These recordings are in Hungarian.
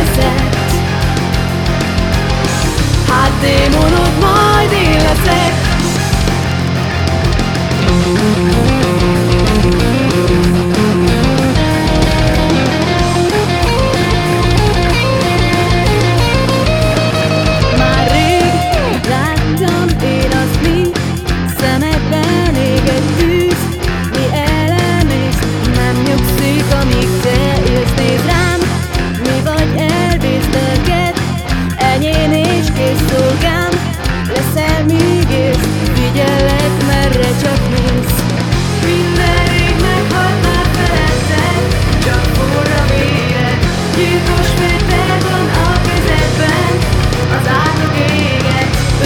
perfect. the mono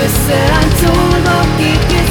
Összeráncolva kikér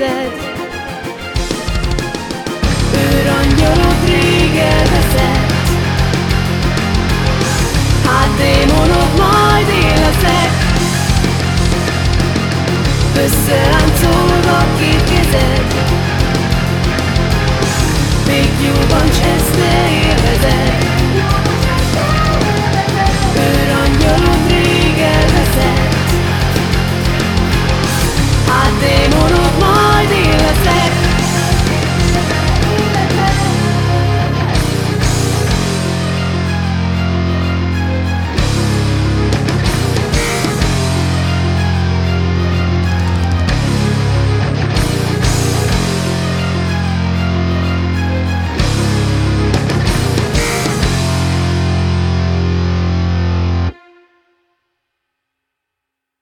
kezed Őrangyalod rég elveszett Hát démonod majd én leszek Összeláncolva két kezed. Még jóban cseszte élvezed